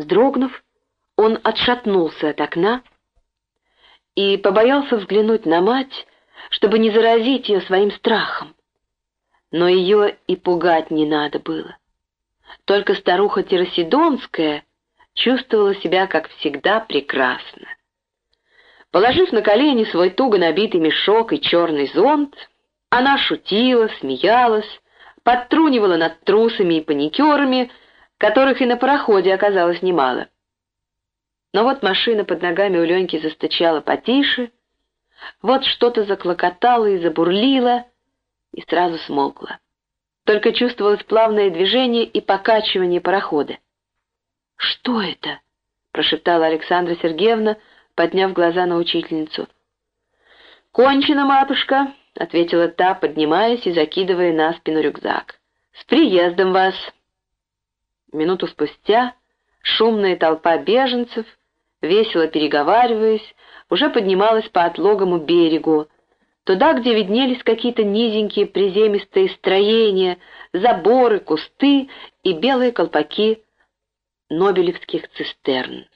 Вздрогнув, он отшатнулся от окна и побоялся взглянуть на мать, чтобы не заразить ее своим страхом. Но ее и пугать не надо было. Только старуха Теросидонская чувствовала себя, как всегда, прекрасно. Положив на колени свой туго набитый мешок и черный зонт, она шутила, смеялась, подтрунивала над трусами и паникерами, которых и на пароходе оказалось немало. Но вот машина под ногами у Леньки застучала потише, вот что-то заклокотало и забурлило, и сразу смолкло. Только чувствовалось плавное движение и покачивание парохода. «Что это?» — прошептала Александра Сергеевна, подняв глаза на учительницу. «Кончено, матушка», — ответила та, поднимаясь и закидывая на спину рюкзак. «С приездом вас!» Минуту спустя шумная толпа беженцев, весело переговариваясь, уже поднималась по отлогому берегу, туда, где виднелись какие-то низенькие приземистые строения, заборы, кусты и белые колпаки нобелевских цистерн.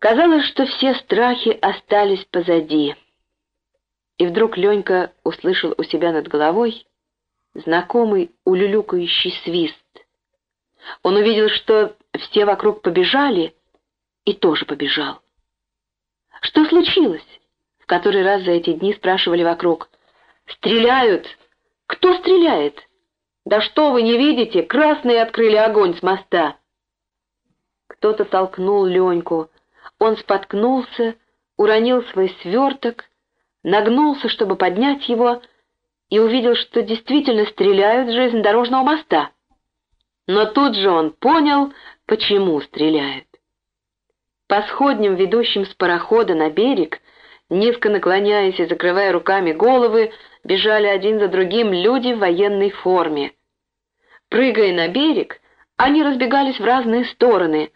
Казалось, что все страхи остались позади. И вдруг Ленька услышал у себя над головой знакомый улюлюкающий свист. Он увидел, что все вокруг побежали, и тоже побежал. «Что случилось?» — в который раз за эти дни спрашивали вокруг. «Стреляют! Кто стреляет?» «Да что вы не видите? Красные открыли огонь с моста!» Кто-то толкнул Леньку. Он споткнулся, уронил свой сверток, нагнулся, чтобы поднять его, и увидел, что действительно стреляют с железнодорожного моста. Но тут же он понял, почему стреляют. По сходням, ведущим с парохода на берег, низко наклоняясь и закрывая руками головы, бежали один за другим люди в военной форме. Прыгая на берег, они разбегались в разные стороны.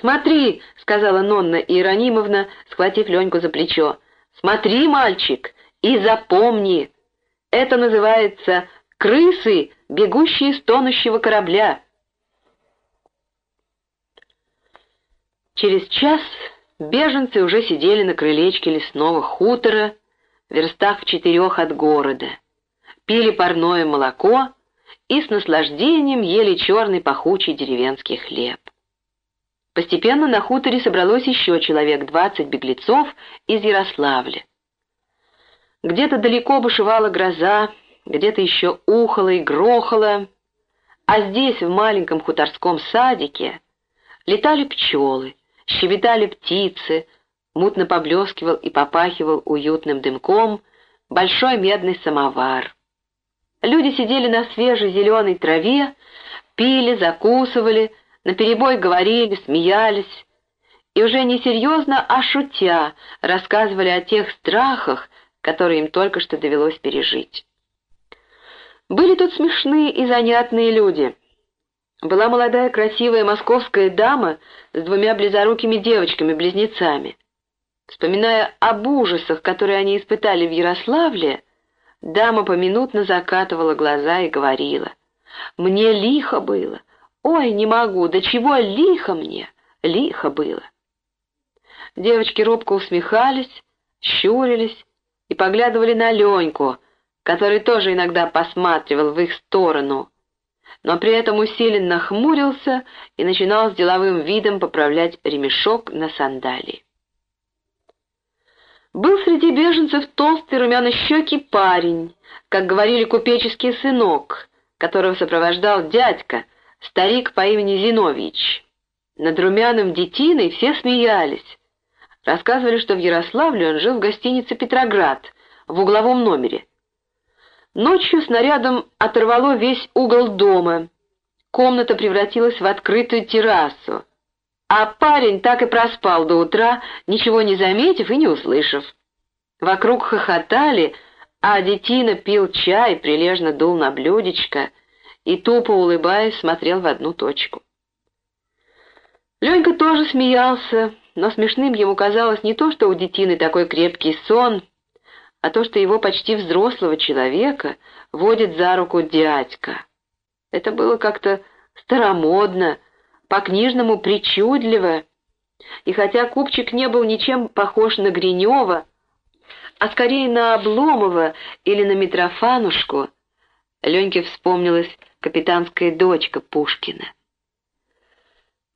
«Смотри!» — сказала Нонна Иеронимовна, схватив Леньку за плечо. «Смотри, мальчик, и запомни! Это называется крысы, бегущие с тонущего корабля!» Через час беженцы уже сидели на крылечке лесного хутора, в верстах в четырех от города, пили парное молоко и с наслаждением ели черный пахучий деревенский хлеб. Постепенно на хуторе собралось еще человек двадцать беглецов из Ярославля. Где-то далеко бушевала гроза, где-то еще ухало и грохало, а здесь, в маленьком хуторском садике, летали пчелы, щебетали птицы, мутно поблескивал и попахивал уютным дымком большой медный самовар. Люди сидели на свежей зеленой траве, пили, закусывали, наперебой говорили, смеялись, и уже не серьезно, а шутя рассказывали о тех страхах, которые им только что довелось пережить. Были тут смешные и занятные люди — была молодая красивая московская дама с двумя близорукими девочками-близнецами. Вспоминая об ужасах, которые они испытали в Ярославле, дама поминутно закатывала глаза и говорила, «Мне лихо было! Ой, не могу! Да чего лихо мне! Лихо было!» Девочки робко усмехались, щурились и поглядывали на Леньку, который тоже иногда посматривал в их сторону — но при этом усиленно хмурился и начинал с деловым видом поправлять ремешок на сандалии. Был среди беженцев толстый румяно-щекий парень, как говорили купеческий сынок, которого сопровождал дядька, старик по имени Зиновьич. Над румяным детиной все смеялись. Рассказывали, что в Ярославле он жил в гостинице «Петроград» в угловом номере, Ночью снарядом оторвало весь угол дома. Комната превратилась в открытую террасу. А парень так и проспал до утра, ничего не заметив и не услышав. Вокруг хохотали, а детина пил чай, прилежно дул на блюдечко и, тупо улыбаясь, смотрел в одну точку. Ленька тоже смеялся, но смешным ему казалось не то, что у детины такой крепкий сон, а то, что его почти взрослого человека водит за руку дядька. Это было как-то старомодно, по-книжному причудливо, и хотя купчик не был ничем похож на Гринева, а скорее на Обломова или на Митрофанушку, Леньке вспомнилась капитанская дочка Пушкина.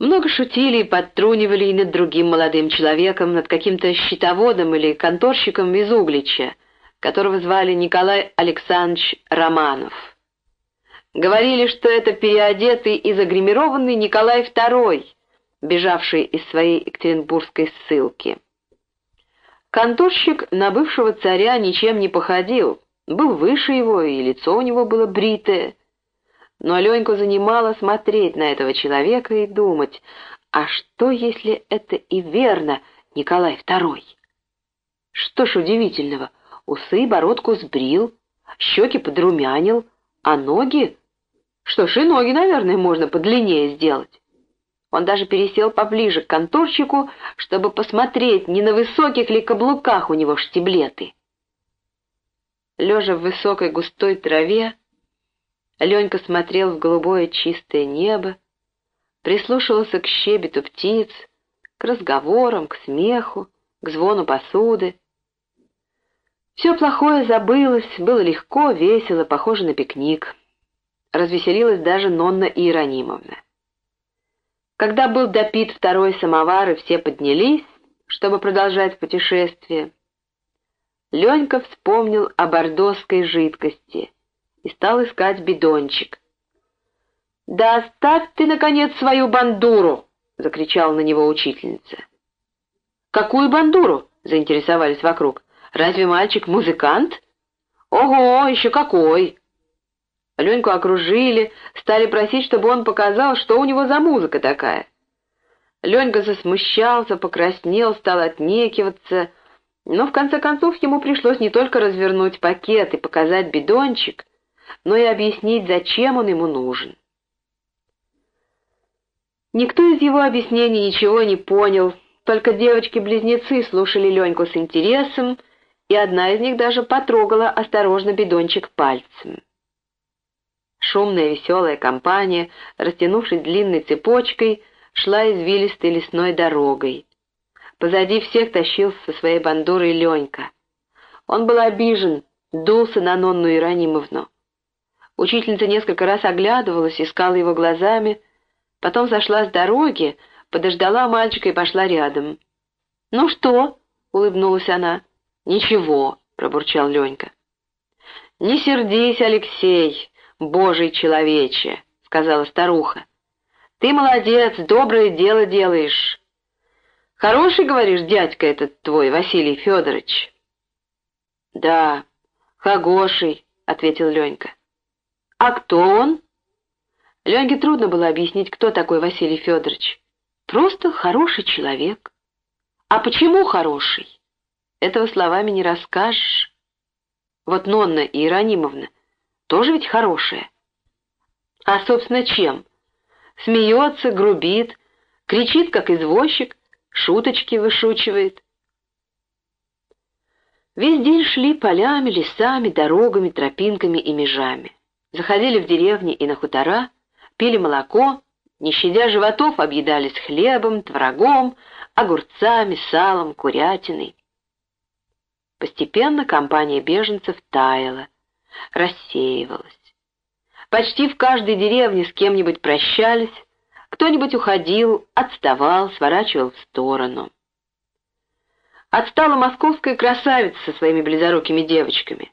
Много шутили и подтрунивали и над другим молодым человеком, над каким-то счетоводом или конторщиком из Углича, которого звали Николай Александрович Романов. Говорили, что это переодетый и загримированный Николай II, бежавший из своей екатеринбургской ссылки. Конторщик на бывшего царя ничем не походил, был выше его, и лицо у него было бритое. Но Леньку занимало смотреть на этого человека и думать, а что, если это и верно Николай II? Что ж удивительного, усы и бородку сбрил, щеки подрумянил, а ноги... Что ж, и ноги, наверное, можно подлиннее сделать. Он даже пересел поближе к конторщику, чтобы посмотреть, не на высоких ли каблуках у него штиблеты. Лежа в высокой густой траве, Ленька смотрел в голубое чистое небо, прислушивался к щебету птиц, к разговорам, к смеху, к звону посуды. Все плохое забылось, было легко, весело, похоже на пикник. Развеселилась даже Нонна Иеронимовна. Когда был допит второй самовар и все поднялись, чтобы продолжать путешествие, Ленька вспомнил о бордоской жидкости и стал искать бидончик. «Да оставь ты, наконец, свою бандуру!» — закричала на него учительница. «Какую бандуру?» — заинтересовались вокруг. «Разве мальчик музыкант?» «Ого, еще какой!» Леньку окружили, стали просить, чтобы он показал, что у него за музыка такая. Ленька засмущался, покраснел, стал отнекиваться, но в конце концов ему пришлось не только развернуть пакет и показать бидончик, но и объяснить, зачем он ему нужен. Никто из его объяснений ничего не понял, только девочки-близнецы слушали Леньку с интересом, и одна из них даже потрогала осторожно бидончик пальцем. Шумная веселая компания, растянувшись длинной цепочкой, шла извилистой лесной дорогой. Позади всех тащился со своей бандурой Ленька. Он был обижен, дулся на Нонну Иронимовну. Учительница несколько раз оглядывалась, искала его глазами, потом сошла с дороги, подождала мальчика и пошла рядом. «Ну что?» — улыбнулась она. «Ничего», — пробурчал Ленька. «Не сердись, Алексей», «Божий человече», — сказала старуха. «Ты молодец, доброе дело делаешь. Хороший, говоришь, дядька этот твой, Василий Федорович?» «Да, хороший», — ответил Ленька. «А кто он?» Леньке трудно было объяснить, кто такой Василий Федорович. «Просто хороший человек». «А почему хороший?» Этого словами не расскажешь. Вот Нонна Иеронимовна тоже ведь хорошая. А, собственно, чем? Смеется, грубит, кричит, как извозчик, шуточки вышучивает. Весь день шли полями, лесами, дорогами, тропинками и межами. Заходили в деревни и на хутора, пили молоко, не щадя животов, объедались хлебом, творогом, огурцами, салом, курятиной. Постепенно компания беженцев таяла, рассеивалась. Почти в каждой деревне с кем-нибудь прощались, кто-нибудь уходил, отставал, сворачивал в сторону. Отстала московская красавица со своими близорукими девочками.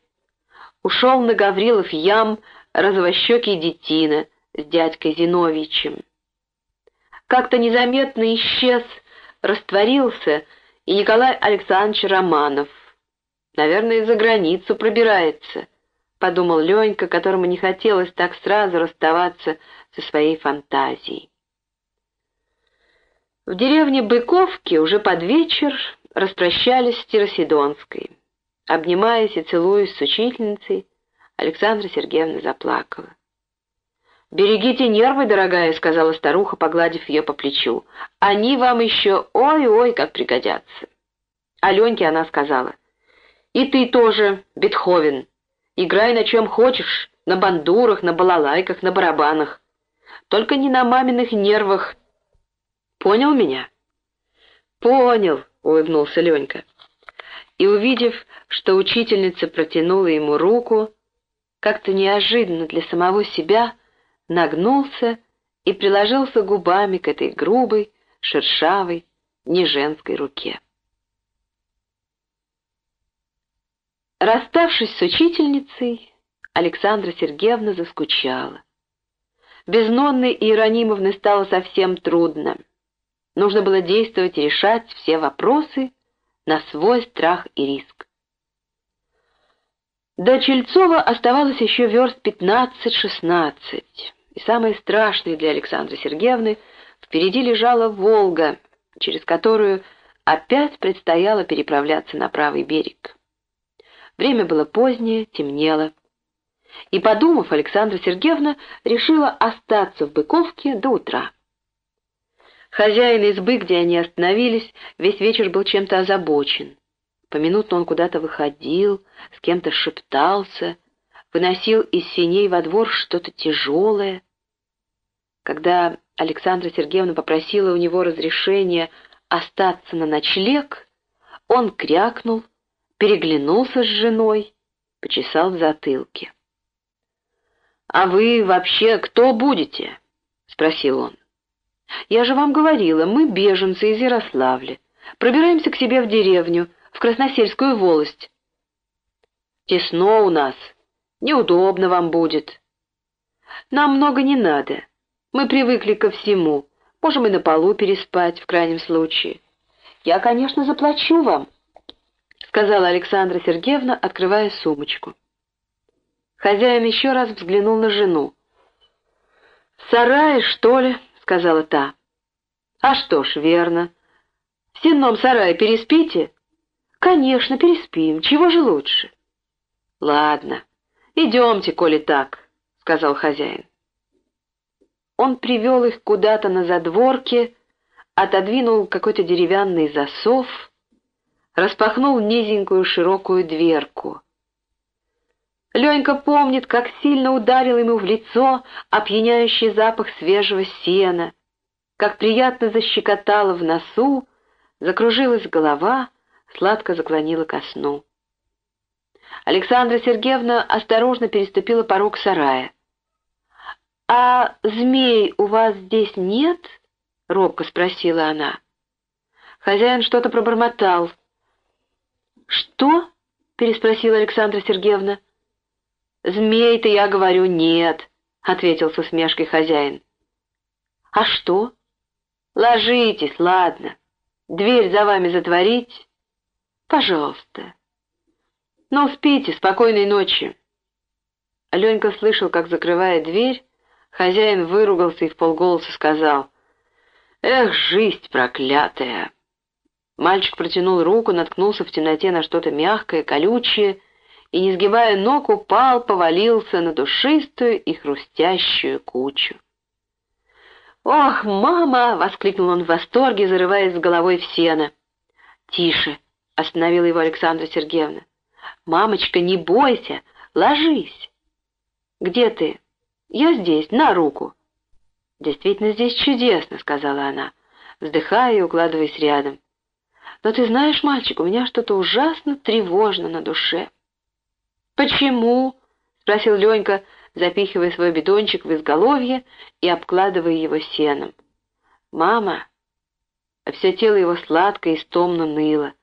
Ушел на Гаврилов ям розовощекий детина с дядькой Зиновичем. Как-то незаметно исчез, растворился и Николай Александрович Романов. Наверное, за границу пробирается подумал Ленька, которому не хотелось так сразу расставаться со своей фантазией. В деревне Быковки уже под вечер распрощались с Тиросидонской. Обнимаясь и целуясь с учительницей, Александра Сергеевна заплакала. «Берегите нервы, дорогая», — сказала старуха, погладив ее по плечу. «Они вам еще ой-ой как пригодятся». Аленьке она сказала. «И ты тоже, Бетховен, Играй на чем хочешь, на бандурах, на балалайках, на барабанах. Только не на маминых нервах Понял меня?» «Понял», — улыбнулся Ленька. И, увидев, что учительница протянула ему руку, как-то неожиданно для самого себя нагнулся и приложился губами к этой грубой, шершавой, неженской руке. Расставшись с учительницей, Александра Сергеевна заскучала. Без Нонны и Иеронимовны стало совсем трудно. Нужно было действовать и решать все вопросы на свой страх и риск. До Чельцова оставалось еще верст пятнадцать-шестнадцать, и самое страшное для Александры Сергеевны впереди лежала Волга, через которую опять предстояло переправляться на правый берег. Время было позднее, темнело. И, подумав, Александра Сергеевна решила остаться в Быковке до утра. Хозяин избы, где они остановились, весь вечер был чем-то озабочен. Поминутно он куда-то выходил, с кем-то шептался, выносил из синей во двор что-то тяжелое. Когда Александра Сергеевна попросила у него разрешения остаться на ночлег, он крякнул переглянулся с женой, почесал в затылке. «А вы вообще кто будете?» — спросил он. «Я же вам говорила, мы беженцы из Ярославля. Пробираемся к себе в деревню, в Красносельскую волость. Тесно у нас, неудобно вам будет. Нам много не надо. Мы привыкли ко всему. Можем и на полу переспать, в крайнем случае. Я, конечно, заплачу вам» сказала Александра Сергеевна, открывая сумочку. Хозяин еще раз взглянул на жену. «В что ли?» — сказала та. «А что ж, верно. В сенном сарае переспите?» «Конечно, переспим. Чего же лучше?» «Ладно, идемте, коли так», — сказал хозяин. Он привел их куда-то на задворке, отодвинул какой-то деревянный засов — распахнул низенькую широкую дверку. Ленька помнит, как сильно ударил ему в лицо опьяняющий запах свежего сена, как приятно защекотало в носу, закружилась голова, сладко заклонила ко сну. Александра Сергеевна осторожно переступила порог сарая. «А змей у вас здесь нет?» — робко спросила она. Хозяин что-то пробормотал. «Что?» — переспросила Александра Сергеевна. «Змей-то, я говорю, нет», — ответил с усмешкой хозяин. «А что?» «Ложитесь, ладно. Дверь за вами затворить?» «Пожалуйста». «Ну, спите, спокойной ночи». Ленька слышал, как, закрывая дверь, хозяин выругался и в полголоса сказал, «Эх, жизнь проклятая!» Мальчик протянул руку, наткнулся в темноте на что-то мягкое, колючее, и, не сгибая ног, упал, повалился на душистую и хрустящую кучу. «Ох, мама!» — воскликнул он в восторге, зарываясь с головой в сено. «Тише!» — остановила его Александра Сергеевна. «Мамочка, не бойся, ложись!» «Где ты?» «Я здесь, на руку!» «Действительно, здесь чудесно!» — сказала она, вздыхая и укладываясь рядом. Но ты знаешь, мальчик, у меня что-то ужасно тревожно на душе. Почему? спросил Ленька, запихивая свой бидончик в изголовье и обкладывая его сеном. Мама, все тело его сладко и стомно ныло.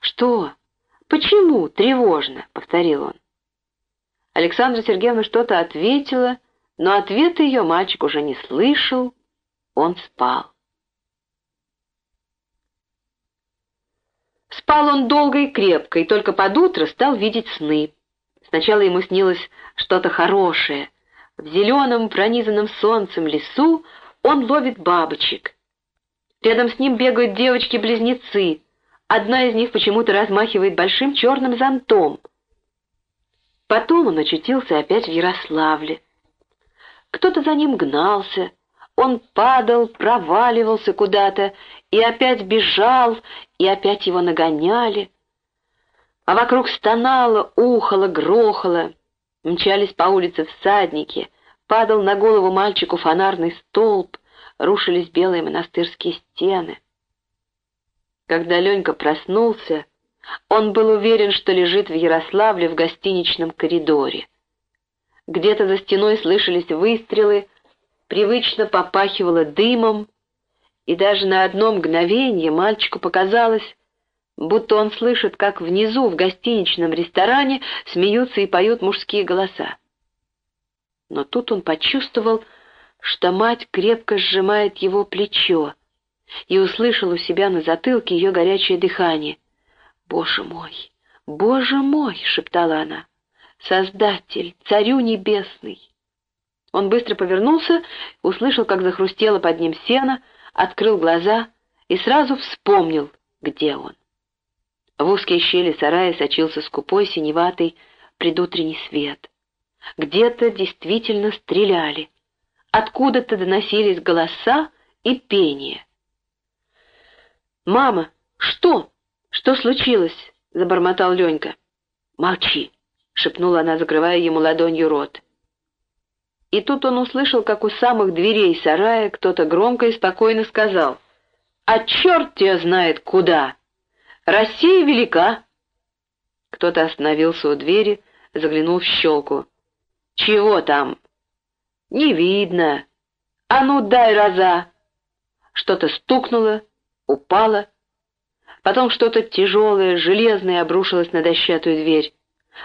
Что? Почему тревожно? повторил он. Александра Сергеевна что-то ответила, но ответа ее мальчик уже не слышал. Он спал. Спал он долго и крепко, и только под утро стал видеть сны. Сначала ему снилось что-то хорошее. В зеленом, пронизанном солнцем лесу он ловит бабочек. Рядом с ним бегают девочки-близнецы. Одна из них почему-то размахивает большим черным зонтом. Потом он очутился опять в Ярославле. Кто-то за ним гнался, он падал, проваливался куда-то и опять бежал, и опять его нагоняли. А вокруг стонало, ухало, грохало. Мчались по улице всадники, падал на голову мальчику фонарный столб, рушились белые монастырские стены. Когда Ленька проснулся, он был уверен, что лежит в Ярославле в гостиничном коридоре. Где-то за стеной слышались выстрелы, привычно попахивало дымом, и даже на одно мгновение мальчику показалось, будто он слышит, как внизу в гостиничном ресторане смеются и поют мужские голоса. Но тут он почувствовал, что мать крепко сжимает его плечо и услышал у себя на затылке ее горячее дыхание. «Боже мой! Боже мой!» — шептала она. «Создатель, царю небесный!» Он быстро повернулся, услышал, как захрустело под ним сено, открыл глаза и сразу вспомнил, где он. В узкие щели сарая сочился скупой синеватый предутренний свет. Где-то действительно стреляли. Откуда-то доносились голоса и пение. «Мама, что? Что случилось?» — забормотал Ленька. «Молчи!» — шепнула она, закрывая ему ладонью рот. И тут он услышал, как у самых дверей сарая кто-то громко и спокойно сказал, «А черт тебя знает куда! Россия велика!» Кто-то остановился у двери, заглянул в щелку. «Чего там?» «Не видно. А ну дай раза!» Что-то стукнуло, упало. Потом что-то тяжелое, железное обрушилось на дощатую дверь.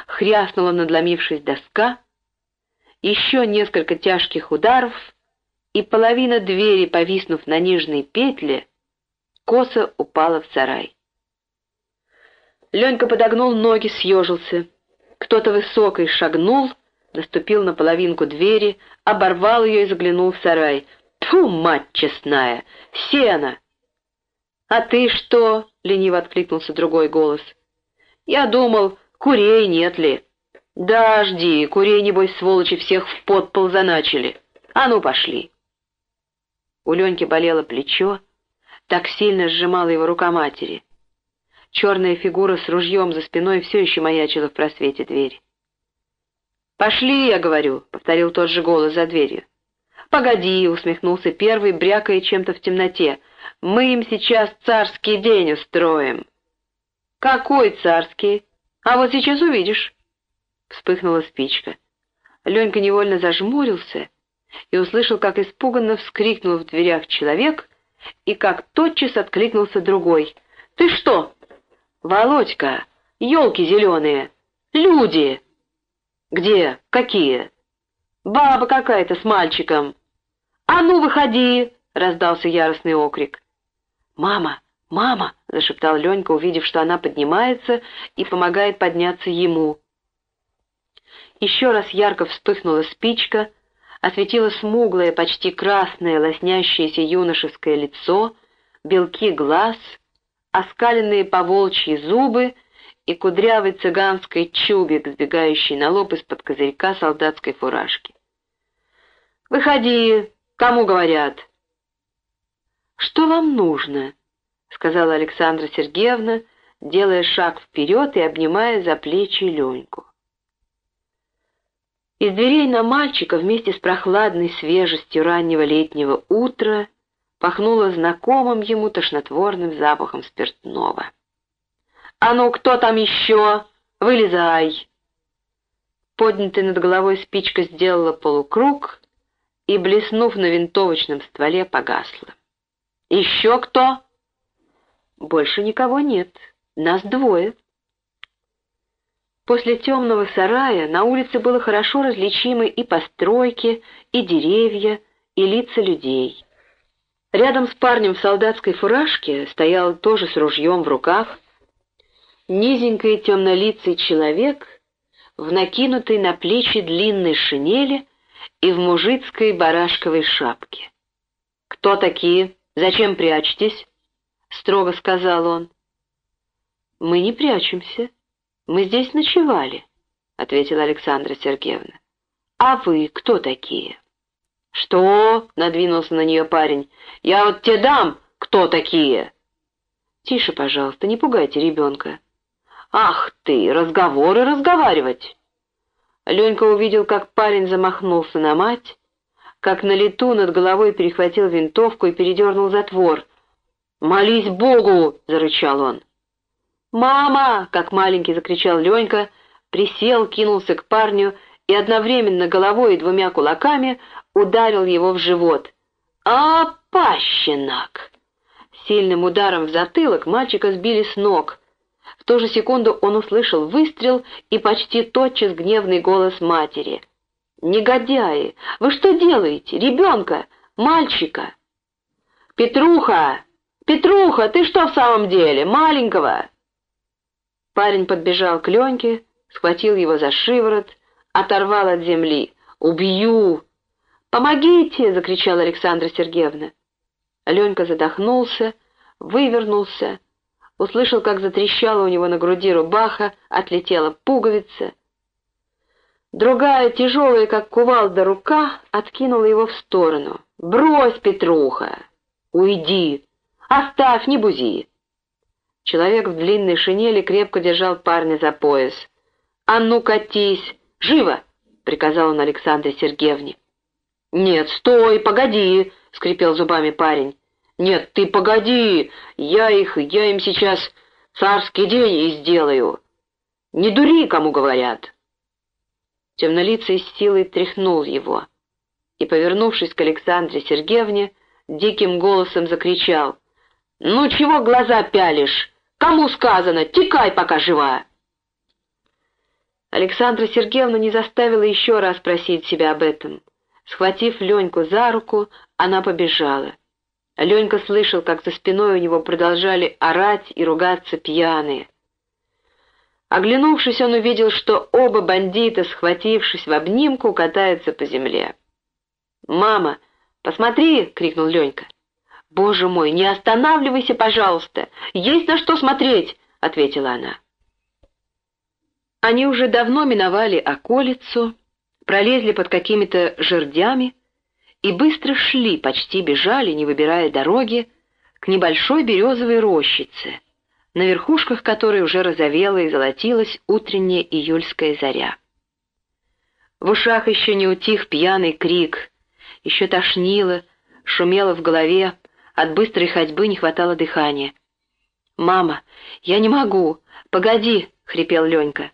Хряснула, надломившись доска — еще несколько тяжких ударов, и половина двери, повиснув на нижней петле, косо упала в сарай. Ленька подогнул ноги, съежился. Кто-то высокий шагнул, наступил на половинку двери, оборвал ее и заглянул в сарай. «Тьфу, мать честная! Сено!» «А ты что?» — лениво откликнулся другой голос. «Я думал, курей нет ли?» «Да, жди, курей, небось, сволочи, всех в подпол заначили. А ну, пошли!» У Леньки болело плечо, так сильно сжимала его рука матери. Черная фигура с ружьем за спиной все еще маячила в просвете двери. «Пошли, я говорю», — повторил тот же голос за дверью. «Погоди», — усмехнулся первый, брякая чем-то в темноте. «Мы им сейчас царский день устроим». «Какой царский? А вот сейчас увидишь» вспыхнула спичка. Ленька невольно зажмурился и услышал, как испуганно вскрикнул в дверях человек и как тотчас откликнулся другой. «Ты что?» «Володька, елки зеленые! Люди!» «Где? Какие?» «Баба какая-то с мальчиком!» «А ну, выходи!» — раздался яростный окрик. «Мама! Мама!» — зашептал Ленька, увидев, что она поднимается и помогает подняться ему. Еще раз ярко вспыхнула спичка, осветила смуглое, почти красное, лоснящееся юношеское лицо, белки глаз, оскаленные поволчьи зубы и кудрявый цыганский чубик, сбегающий на лоб из-под козырька солдатской фуражки. «Выходи! Кому говорят?» «Что вам нужно?» — сказала Александра Сергеевна, делая шаг вперед и обнимая за плечи Леньку. Из дверей на мальчика вместе с прохладной свежестью раннего летнего утра пахнуло знакомым ему тошнотворным запахом спиртного. «А ну, кто там еще? Вылезай!» Поднятая над головой спичка сделала полукруг и, блеснув на винтовочном стволе, погасла. «Еще кто?» «Больше никого нет. Нас двое». После темного сарая на улице было хорошо различимы и постройки, и деревья, и лица людей. Рядом с парнем в солдатской фуражке стоял тоже с ружьем в руках низенький темнолицый человек в накинутой на плечи длинной шинели и в мужицкой барашковой шапке. «Кто такие? Зачем прячетесь?» — строго сказал он. «Мы не прячемся», «Мы здесь ночевали», — ответила Александра Сергеевна. «А вы кто такие?» «Что?» — надвинулся на нее парень. «Я вот тебе дам, кто такие!» «Тише, пожалуйста, не пугайте ребенка». «Ах ты, разговоры разговаривать!» Ленька увидел, как парень замахнулся на мать, как на лету над головой перехватил винтовку и передернул затвор. «Молись Богу!» — зарычал он. «Мама!» — как маленький закричал Ленька, присел, кинулся к парню и одновременно головой и двумя кулаками ударил его в живот. «А, пащенок!» Сильным ударом в затылок мальчика сбили с ног. В ту же секунду он услышал выстрел и почти тотчас гневный голос матери. «Негодяи! Вы что делаете? Ребенка! Мальчика!» «Петруха! Петруха, ты что в самом деле? Маленького!» Парень подбежал к Леньке, схватил его за шиворот, оторвал от земли. «Убью!» «Помогите!» — закричала Александра Сергеевна. Ленька задохнулся, вывернулся, услышал, как затрещала у него на груди рубаха, отлетела пуговица. Другая, тяжелая, как кувалда, рука откинула его в сторону. «Брось, Петруха! Уйди! Оставь, не бузи!» Человек в длинной шинели крепко держал парня за пояс. «А ну, катись! Живо!» — приказал он Александре Сергеевне. «Нет, стой, погоди!» — скрипел зубами парень. «Нет, ты погоди! Я их, я им сейчас царский день и сделаю! Не дури, кому говорят!» Темнолицый с силой тряхнул его и, повернувшись к Александре Сергеевне, диким голосом закричал. «Ну чего глаза пялишь? Кому сказано? Текай, пока жива!» Александра Сергеевна не заставила еще раз просить себя об этом. Схватив Леньку за руку, она побежала. Ленька слышал, как за спиной у него продолжали орать и ругаться пьяные. Оглянувшись, он увидел, что оба бандита, схватившись в обнимку, катаются по земле. «Мама, посмотри!» — крикнул Ленька. «Боже мой, не останавливайся, пожалуйста! Есть на что смотреть!» — ответила она. Они уже давно миновали околицу, пролезли под какими-то жердями и быстро шли, почти бежали, не выбирая дороги, к небольшой березовой рощице, на верхушках которой уже розовела и золотилась утренняя июльская заря. В ушах еще не утих пьяный крик, еще тошнило, шумело в голове, от быстрой ходьбы не хватало дыхания. «Мама, я не могу! Погоди!» — хрипел Ленька.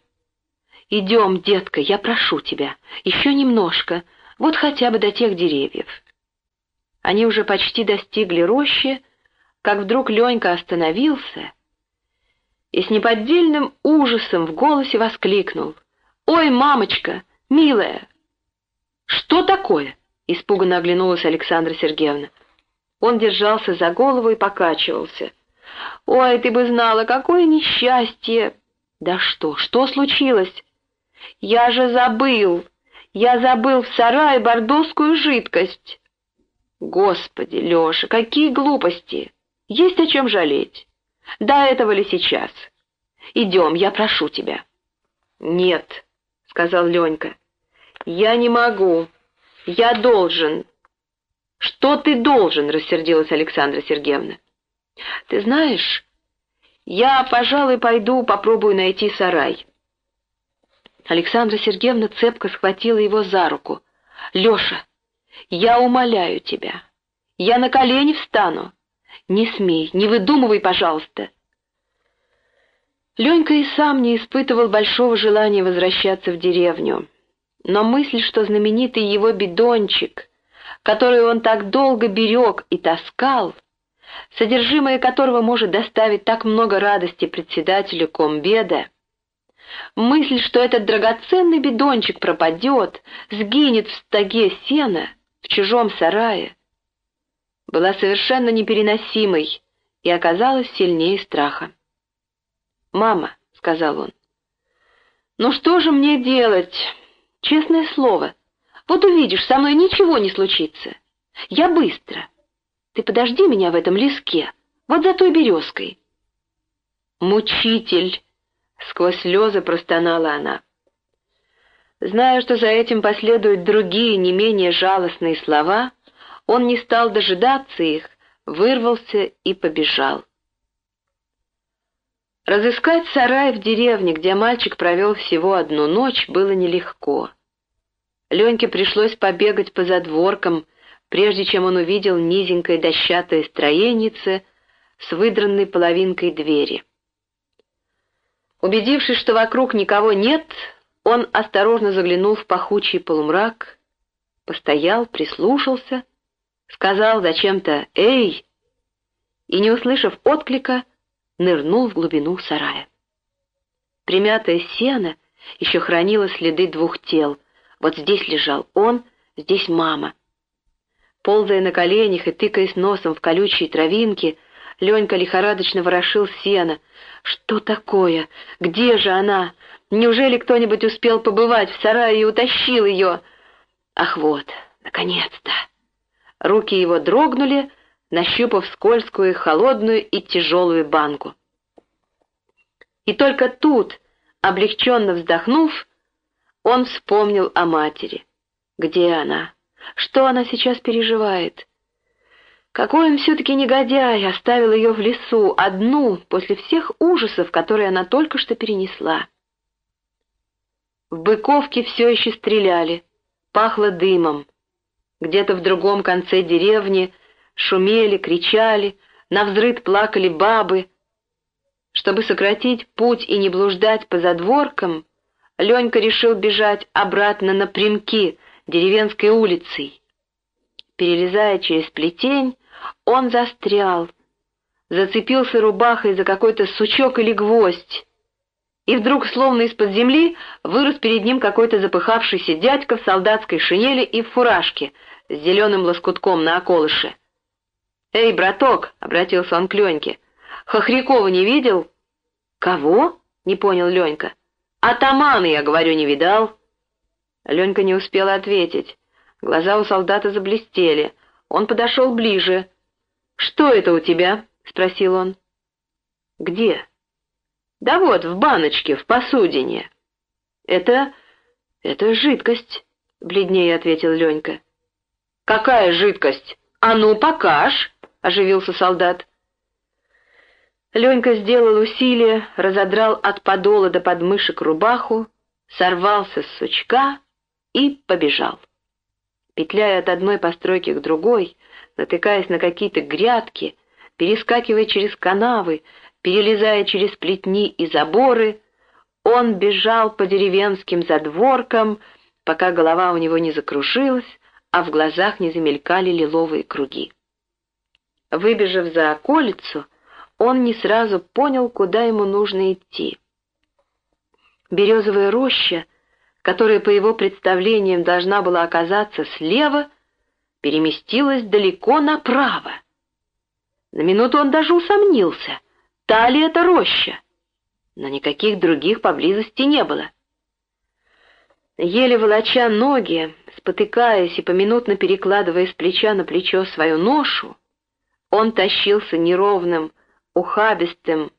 «Идем, детка, я прошу тебя, еще немножко, вот хотя бы до тех деревьев». Они уже почти достигли рощи, как вдруг Ленька остановился и с неподдельным ужасом в голосе воскликнул. «Ой, мамочка, милая!» «Что такое?» — испуганно оглянулась Александра Сергеевна. Он держался за голову и покачивался. «Ой, ты бы знала, какое несчастье!» «Да что, что случилось?» Я же забыл! Я забыл в сарае бордовскую жидкость!» «Господи, Леша, какие глупости! Есть о чем жалеть! До этого ли сейчас? Идем, я прошу тебя!» «Нет», — сказал Ленька, — «я не могу. Я должен». «Что ты должен?» — рассердилась Александра Сергеевна. «Ты знаешь, я, пожалуй, пойду попробую найти сарай». Александра Сергеевна цепко схватила его за руку. «Леша, я умоляю тебя. Я на колени встану. Не смей, не выдумывай, пожалуйста». Ленька и сам не испытывал большого желания возвращаться в деревню. Но мысль, что знаменитый его бидончик, который он так долго берег и таскал, содержимое которого может доставить так много радости председателю комбеда, Мысль, что этот драгоценный бидончик пропадет, сгинет в стоге сена, в чужом сарае, была совершенно непереносимой и оказалась сильнее страха. «Мама», — сказал он, — «ну что же мне делать? Честное слово, вот увидишь, со мной ничего не случится. Я быстро. Ты подожди меня в этом леске, вот за той березкой». «Мучитель», Сквозь слезы простонала она. Зная, что за этим последуют другие, не менее жалостные слова, он не стал дожидаться их, вырвался и побежал. Разыскать сарай в деревне, где мальчик провел всего одну ночь, было нелегко. Леньке пришлось побегать по задворкам, прежде чем он увидел низенькое дощатое строенице, с выдранной половинкой двери. Убедившись, что вокруг никого нет, он осторожно заглянул в пахучий полумрак, постоял, прислушался, сказал зачем-то «Эй!» и, не услышав отклика, нырнул в глубину сарая. Примятое сено еще хранило следы двух тел. Вот здесь лежал он, здесь мама. Ползая на коленях и тыкаясь носом в колючие травинки, Ленька лихорадочно ворошил сено. Что такое? Где же она? Неужели кто-нибудь успел побывать в сарае и утащил ее? Ах вот, наконец-то! Руки его дрогнули, нащупав скользкую, холодную и тяжелую банку. И только тут, облегченно вздохнув, он вспомнил о матери. Где она? Что она сейчас переживает? Какой он все-таки негодяй оставил ее в лесу, одну, после всех ужасов, которые она только что перенесла. В Быковке все еще стреляли, пахло дымом. Где-то в другом конце деревни шумели, кричали, на взрыд плакали бабы. Чтобы сократить путь и не блуждать по задворкам, Ленька решил бежать обратно напрямки деревенской улицей. Перелезая через плетень, он застрял, зацепился рубахой за какой-то сучок или гвоздь, и вдруг, словно из-под земли, вырос перед ним какой-то запыхавшийся дядька в солдатской шинели и в фуражке с зеленым лоскутком на околыше. «Эй, браток!» — обратился он к Леньке. «Хохрякова не видел?» «Кого?» — не понял Ленька. «Атамана, я говорю, не видал». Ленька не успел ответить. Глаза у солдата заблестели. Он подошел ближе. «Что это у тебя?» — спросил он. «Где?» «Да вот, в баночке, в посудине». «Это... это жидкость», — бледнее ответил Ленька. «Какая жидкость? А ну, покаж!» — оживился солдат. Ленька сделал усилие, разодрал от подола до подмышек рубаху, сорвался с сучка и побежал. Петляя от одной постройки к другой, натыкаясь на какие-то грядки, перескакивая через канавы, перелезая через плетни и заборы, он бежал по деревенским задворкам, пока голова у него не закружилась, а в глазах не замелькали лиловые круги. Выбежав за околицу, он не сразу понял, куда ему нужно идти. Березовая роща, которая по его представлениям должна была оказаться слева, переместилась далеко направо. На минуту он даже усомнился, та ли это роща, но никаких других поблизости не было. Еле волоча ноги, спотыкаясь и поминутно перекладывая с плеча на плечо свою ношу, он тащился неровным, ухабистым,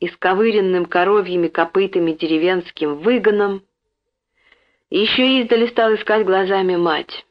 исковыренным коровьими копытами деревенским выгоном, и еще издали стал искать глазами мать.